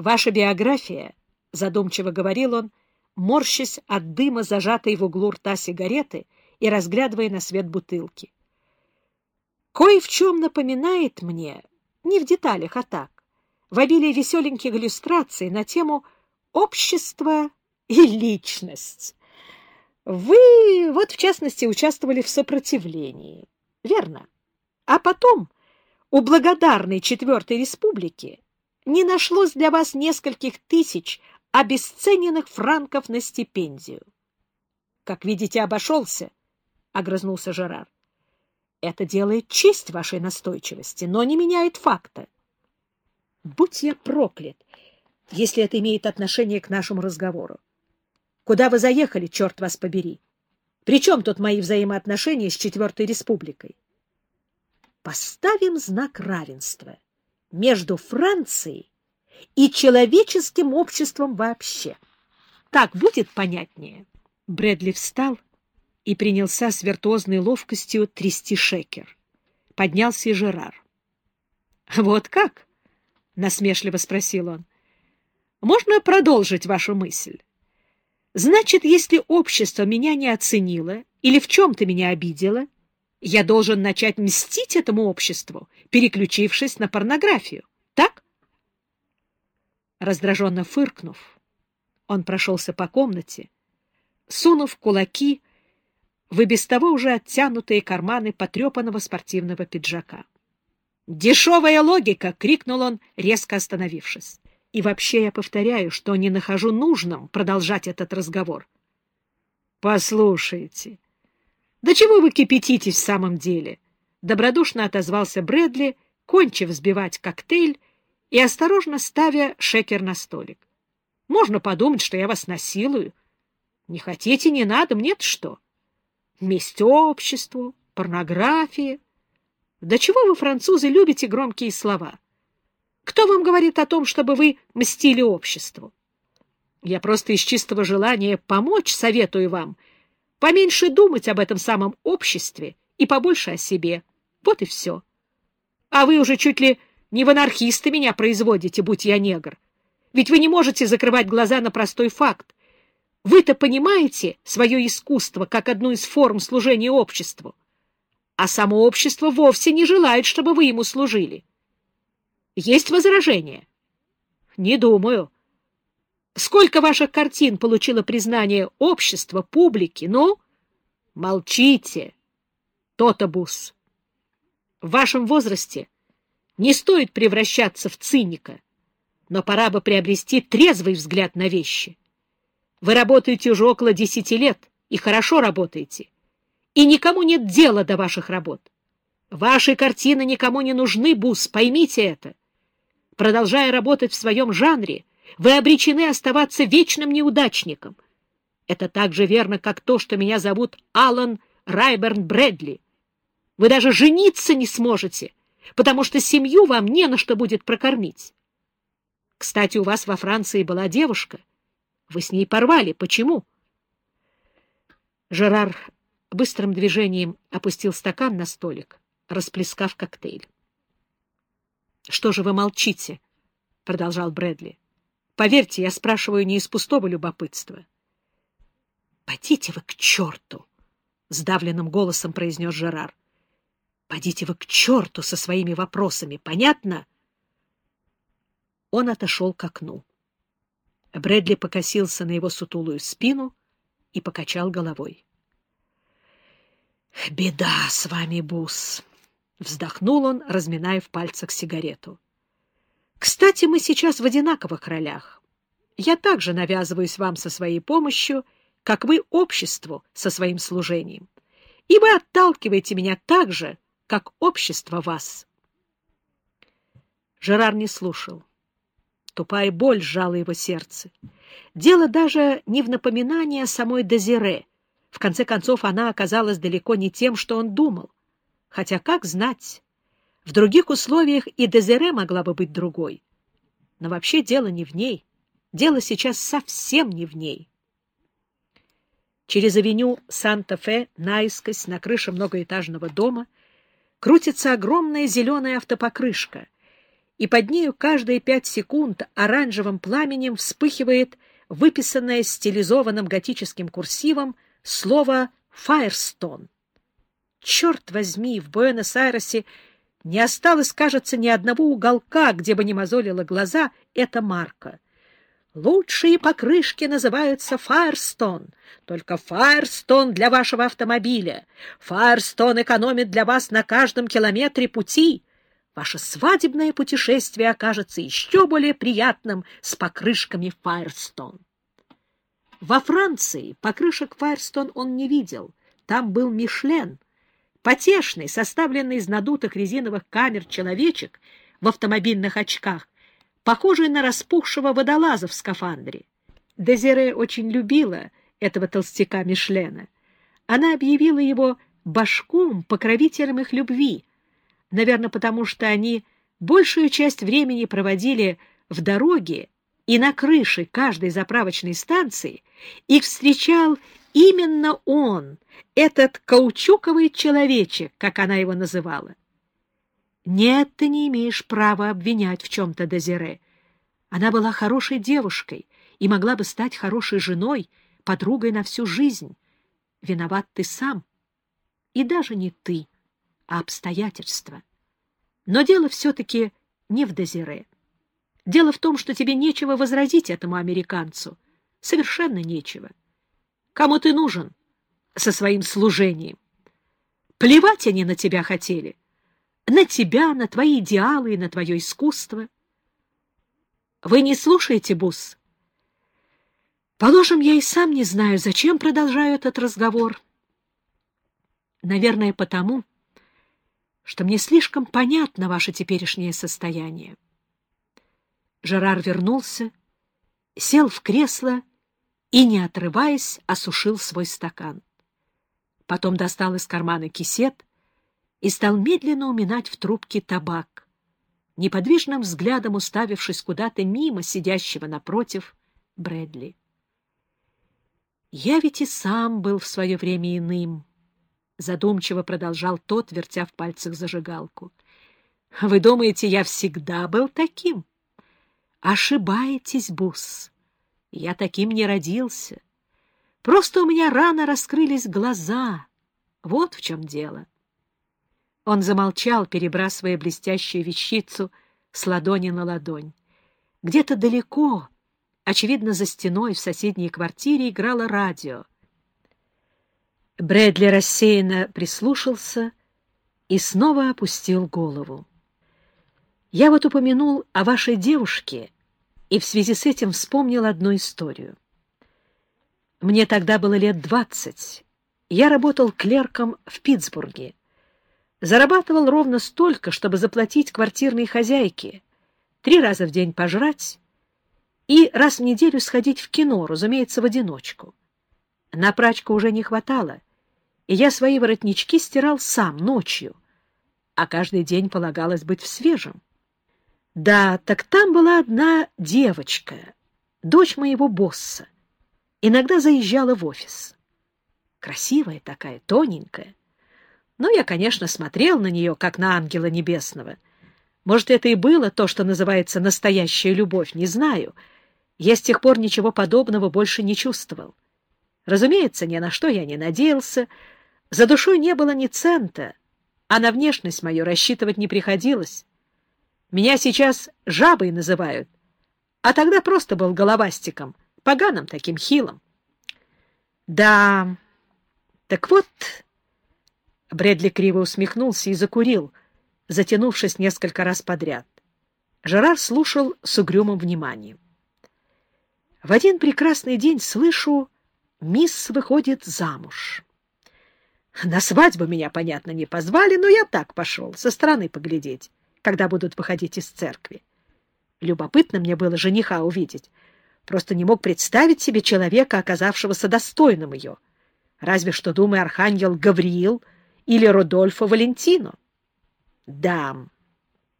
Ваша биография, — задумчиво говорил он, морщась от дыма, зажатой в углу рта сигареты и разглядывая на свет бутылки. Кое в чем напоминает мне, не в деталях, а так, в обилии веселеньких иллюстраций на тему «Общество и личность». Вы, вот в частности, участвовали в сопротивлении, верно? А потом у благодарной Четвертой Республики не нашлось для вас нескольких тысяч обесцененных франков на стипендию. — Как видите, обошелся, — огрызнулся Жерар. — Это делает честь вашей настойчивости, но не меняет факта. Будь я проклят, если это имеет отношение к нашему разговору. Куда вы заехали, черт вас побери? Причем тут мои взаимоотношения с Четвертой Республикой? Поставим знак равенства между Францией и человеческим обществом вообще. Так будет понятнее. Брэдли встал и принялся с виртуозной ловкостью трясти шекер. Поднялся и Жерар. — Вот как? — насмешливо спросил он. — Можно продолжить вашу мысль? Значит, если общество меня не оценило или в чем-то меня обидело, я должен начать мстить этому обществу, переключившись на порнографию. Так? Раздраженно фыркнув, он прошелся по комнате, сунув кулаки в и без того уже оттянутые карманы потрепанного спортивного пиджака. «Дешевая логика!» — крикнул он, резко остановившись. «И вообще я повторяю, что не нахожу нужным продолжать этот разговор». «Послушайте, да чего вы кипятитесь в самом деле?» Добродушно отозвался Брэдли, кончив взбивать коктейль и осторожно ставя шекер на столик. «Можно подумать, что я вас насилую. Не хотите, не надо, мне-то что? Месть обществу, порнография. Да чего вы, французы, любите громкие слова? Кто вам говорит о том, чтобы вы мстили обществу? Я просто из чистого желания помочь советую вам — Поменьше думать об этом самом обществе и побольше о себе. Вот и все. А вы уже чуть ли не в анархисты меня производите, будь я негр. Ведь вы не можете закрывать глаза на простой факт. Вы-то понимаете свое искусство как одну из форм служения обществу, а само общество вовсе не желает, чтобы вы ему служили. Есть возражения? Не думаю. Сколько ваших картин получило признание общества, публики? Ну, молчите, Тотобус. В вашем возрасте не стоит превращаться в циника, но пора бы приобрести трезвый взгляд на вещи. Вы работаете уже около десяти лет и хорошо работаете, и никому нет дела до ваших работ. Ваши картины никому не нужны, Бус, поймите это. Продолжая работать в своем жанре, вы обречены оставаться вечным неудачником. Это так же верно, как то, что меня зовут Алан Райберн Брэдли. Вы даже жениться не сможете, потому что семью вам не на что будет прокормить. Кстати, у вас во Франции была девушка. Вы с ней порвали. Почему? Жерар быстрым движением опустил стакан на столик, расплескав коктейль. — Что же вы молчите? — продолжал Брэдли. Поверьте, я спрашиваю не из пустого любопытства. — Подите вы к черту! — сдавленным голосом произнес Жерар. — Подите вы к черту со своими вопросами, понятно? Он отошел к окну. Брэдли покосился на его сутулую спину и покачал головой. — Беда с вами, Бус! — вздохнул он, разминая в пальцах сигарету. Кстати, мы сейчас в одинаковых ролях. Я также навязываюсь вам со своей помощью, как вы обществу со своим служением. И вы отталкиваете меня так же, как общество вас. Жерар не слушал. Тупая боль сжала его сердце. Дело даже не в напоминании о самой Дезире. В конце концов, она оказалась далеко не тем, что он думал. Хотя, как знать, в других условиях и Дезире могла бы быть другой. Но вообще дело не в ней. Дело сейчас совсем не в ней. Через авеню Санта-Фе наискось на крыше многоэтажного дома крутится огромная зеленая автопокрышка, и под нею каждые пять секунд оранжевым пламенем вспыхивает выписанное стилизованным готическим курсивом слово «Файрстон». Черт возьми, в Буэнос-Айресе не осталось, кажется, ни одного уголка, где бы не мозолило глаза эта марка. Лучшие покрышки называются Firestone. Только Firestone для вашего автомобиля. Firestone экономит для вас на каждом километре пути. Ваше свадебное путешествие окажется еще более приятным с покрышками Firestone. Во Франции покрышек Firestone он не видел. Там был Мишлен — Потешный, составленный из надутых резиновых камер человечек в автомобильных очках, похожий на распухшего водолаза в скафандре. Дезире очень любила этого толстяка Мишлена. Она объявила его башком, покровителем их любви, наверное, потому что они большую часть времени проводили в дороге и на крыше каждой заправочной станции, их встречал именно он, этот каучуковый человечек, как она его называла. Нет, ты не имеешь права обвинять в чем-то Дезире. Она была хорошей девушкой и могла бы стать хорошей женой, подругой на всю жизнь. Виноват ты сам. И даже не ты, а обстоятельства. Но дело все-таки не в Дезире. Дело в том, что тебе нечего возразить этому американцу. Совершенно нечего. Кому ты нужен со своим служением? Плевать они на тебя хотели. На тебя, на твои идеалы и на твое искусство. Вы не слушаете, Бус? Положим, я и сам не знаю, зачем продолжаю этот разговор. Наверное, потому, что мне слишком понятно ваше теперешнее состояние. Жерар вернулся, сел в кресло и, не отрываясь, осушил свой стакан. Потом достал из кармана кисет и стал медленно уминать в трубке табак, неподвижным взглядом уставившись куда-то мимо сидящего напротив Брэдли. «Я ведь и сам был в свое время иным», — задумчиво продолжал тот, вертя в пальцах зажигалку. «Вы думаете, я всегда был таким?» «Ошибаетесь, Бус. Я таким не родился. Просто у меня рано раскрылись глаза. Вот в чем дело. Он замолчал, перебрасывая блестящую вещицу с ладони на ладонь. Где-то далеко, очевидно, за стеной в соседней квартире играло радио. Брэдли рассеянно прислушался и снова опустил голову. «Я вот упомянул о вашей девушке», и в связи с этим вспомнил одну историю. Мне тогда было лет двадцать. Я работал клерком в Питтсбурге. Зарабатывал ровно столько, чтобы заплатить квартирной хозяйке, три раза в день пожрать и раз в неделю сходить в кино, разумеется, в одиночку. На прачку уже не хватало, и я свои воротнички стирал сам ночью, а каждый день полагалось быть в свежем. Да, так там была одна девочка, дочь моего босса. Иногда заезжала в офис. Красивая такая, тоненькая. Но я, конечно, смотрел на нее, как на ангела небесного. Может, это и было то, что называется настоящая любовь, не знаю. Я с тех пор ничего подобного больше не чувствовал. Разумеется, ни на что я не надеялся. За душой не было ни цента, а на внешность мою рассчитывать не приходилось. Меня сейчас жабой называют, а тогда просто был головастиком, поганым таким хилым. Да, так вот... Брэдли криво усмехнулся и закурил, затянувшись несколько раз подряд. Жерар слушал с угрюмым вниманием. В один прекрасный день слышу, мисс выходит замуж. На свадьбу меня, понятно, не позвали, но я так пошел, со стороны поглядеть когда будут выходить из церкви. Любопытно мне было жениха увидеть. Просто не мог представить себе человека, оказавшегося достойным ее. Разве что, думаю, архангел Гавриил или Родольфо Валентино. Да,